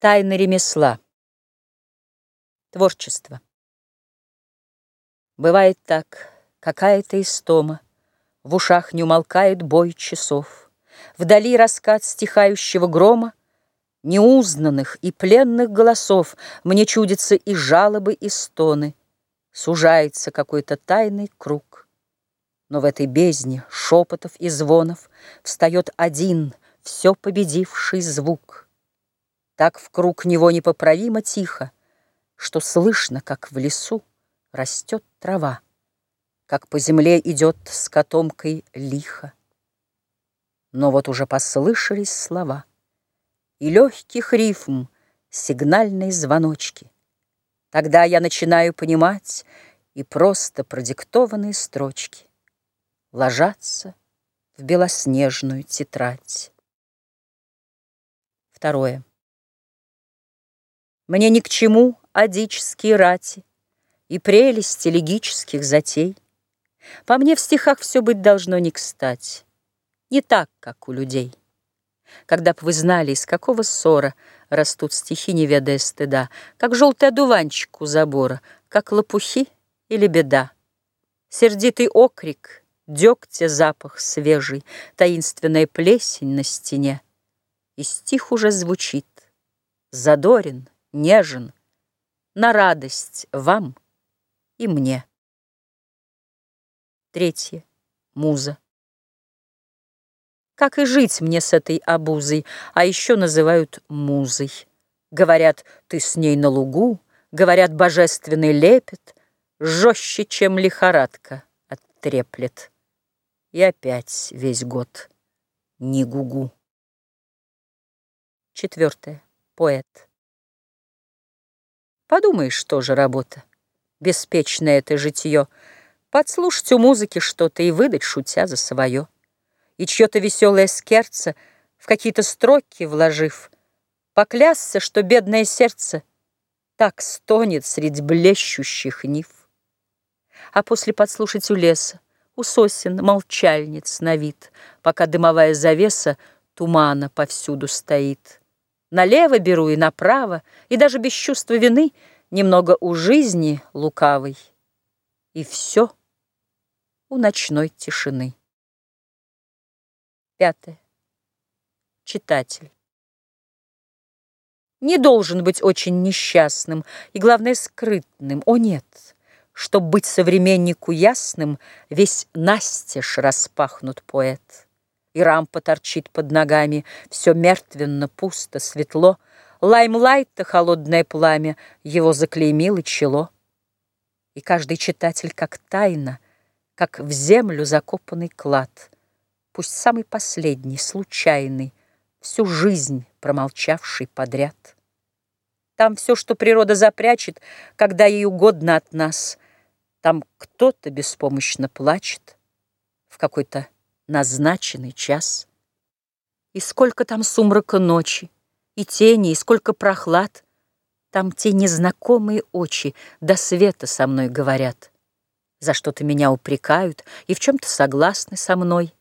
Тайны ремесла. Творчество. Бывает так, какая-то истома, В ушах не умолкает бой часов, Вдали раскат стихающего грома, Неузнанных и пленных голосов Мне чудятся и жалобы, и стоны, Сужается какой-то тайный круг. Но в этой бездне шепотов и звонов Встает один, все победивший звук — так в круг него непоправимо тихо, Что слышно, как в лесу растет трава, Как по земле идет с котомкой лихо. Но вот уже послышались слова, И легких рифм сигнальные звоночки. Тогда я начинаю понимать И просто продиктованные строчки Ложатся в белоснежную тетрадь. Второе. Мне ни к чему адические рати И прелести легических затей. По мне в стихах все быть должно не кстати, Не так, как у людей. Когда б вы знали, из какого ссора Растут стихи, не ведая стыда, Как желтый одуванчик у забора, Как лопухи или беда. Сердитый окрик, дегтя запах свежий, Таинственная плесень на стене. И стих уже звучит, задорен, нежен, на радость вам и мне. Третье. Муза. Как и жить мне с этой обузой, а еще называют музой. Говорят, ты с ней на лугу, говорят, божественный лепет, жестче, чем лихорадка оттреплет. И опять весь год не гугу. Четвертое. Поэт. Подумаешь, тоже работа. Беспечное это житье. Подслушать у музыки что-то и выдать, шутя за свое. И чье-то веселое скерце, в какие-то строки вложив, Поклясться, что бедное сердце так стонет средь блещущих нив. А после подслушать у леса, у сосен молчальниц на вид, Пока дымовая завеса тумана повсюду стоит. Налево беру и направо, и даже без чувства вины Немного у жизни лукавой. И все у ночной тишины. Пятое. Читатель. Не должен быть очень несчастным и, главное, скрытным. О, нет! Чтоб быть современнику ясным, Весь настежь распахнут поэт и рампа торчит под ногами, Все мертвенно, пусто, светло, Лаймлайта холодное пламя Его заклеймило чело. И каждый читатель как тайна, Как в землю закопанный клад, Пусть самый последний, случайный, Всю жизнь промолчавший подряд. Там все, что природа запрячет, Когда ей угодно от нас, Там кто-то беспомощно плачет В какой-то назначенный час. И сколько там сумрака ночи, и тени, и сколько прохлад. Там те незнакомые очи до света со мной говорят. За что-то меня упрекают и в чем-то согласны со мной.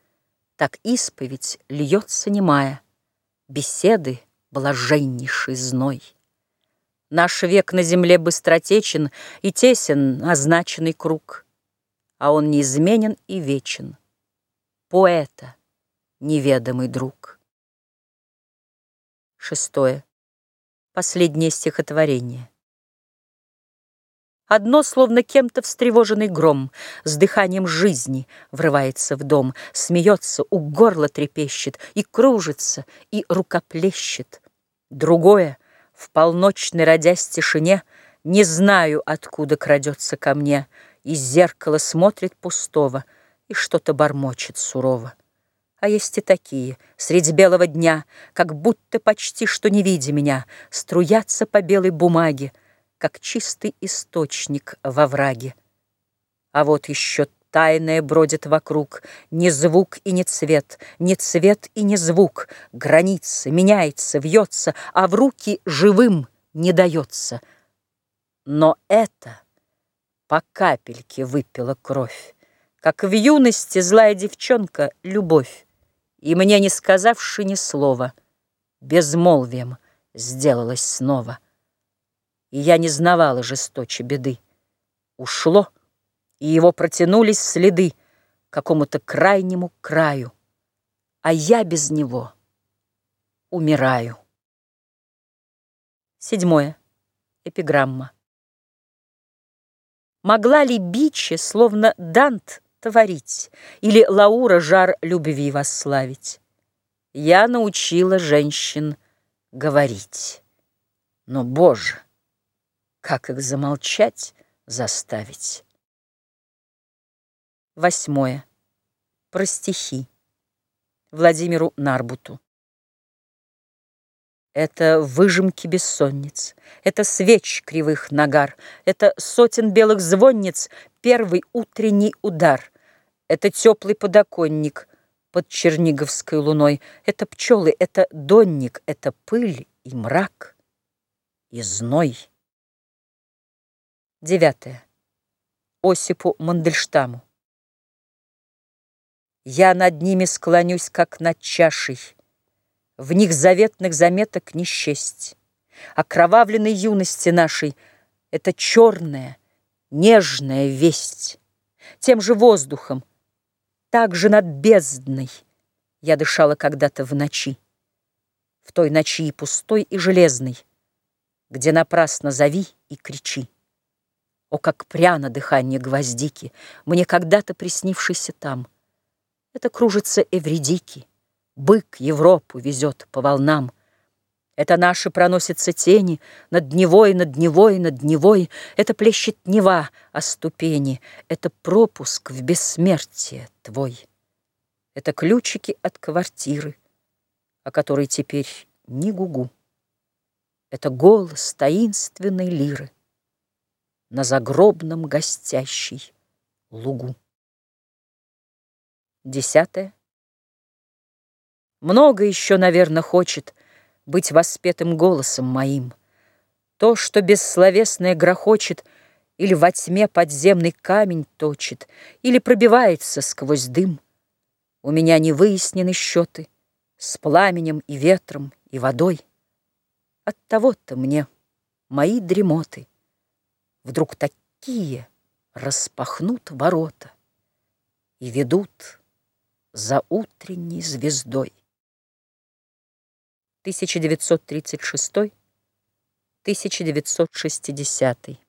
Так исповедь льется немая, беседы блаженнейший зной. Наш век на земле быстротечен и тесен означенный круг, а он неизменен и вечен поэта, неведомый друг. Шестое. Последнее стихотворение. Одно, словно кем-то встревоженный гром, С дыханием жизни врывается в дом, Смеется, у горла трепещет, И кружится, и рукоплещет. Другое, в полночной родясь тишине, Не знаю, откуда крадется ко мне, Из зеркала смотрит пустого — и что-то бормочет сурово. А есть и такие, средь белого дня, Как будто почти что не видя меня, Струятся по белой бумаге, Как чистый источник во враге. А вот еще тайное бродит вокруг, Ни звук и ни цвет, ни цвет и ни звук, Граница, меняется, вьется, А в руки живым не дается. Но это по капельке выпила кровь. Как в юности злая девчонка любовь, И мне не сказавши ни слова, Безмолвием сделалось снова. И я не знавала жесточе беды. Ушло, и его протянулись следы к какому-то крайнему краю, а я без него умираю. Седьмое. Эпиграмма. Могла ли Биче, словно Дант, творить, Или Лаура жар любви восславить? Я научила женщин говорить. Но, Боже, как их замолчать заставить? Восьмое. Про стихи. Владимиру Нарбуту. Это выжимки бессонниц, это свеч кривых нагар, это сотен белых звонниц, первый утренний удар, это теплый подоконник под черниговской луной, это пчелы, это донник, это пыль и мрак и зной. Девятое. Осипу Мандельштаму. Я над ними склонюсь, как над чашей, в них заветных заметок не счесть. Окровавленной юности нашей — Это черная, нежная весть. Тем же воздухом, так же над бездной Я дышала когда-то в ночи. В той ночи и пустой, и железной, Где напрасно зови и кричи. О, как пряно дыхание гвоздики, Мне когда-то приснившийся там. Это кружится Эвредики — Бык Европу везет по волнам. Это наши проносятся тени Над Невой, над Невой, над Невой. Это плещет Нева о ступени. Это пропуск в бессмертие твой. Это ключики от квартиры, О которой теперь ни гугу. Это голос таинственной лиры На загробном гостящей лугу. Десятое. Много еще, наверное, хочет Быть воспетым голосом моим. То, что бессловесное грохочет Или во тьме подземный камень точит, Или пробивается сквозь дым. У меня не выяснены счеты С пламенем и ветром и водой. От того-то мне мои дремоты Вдруг такие распахнут ворота И ведут за утренней звездой. 1936-1960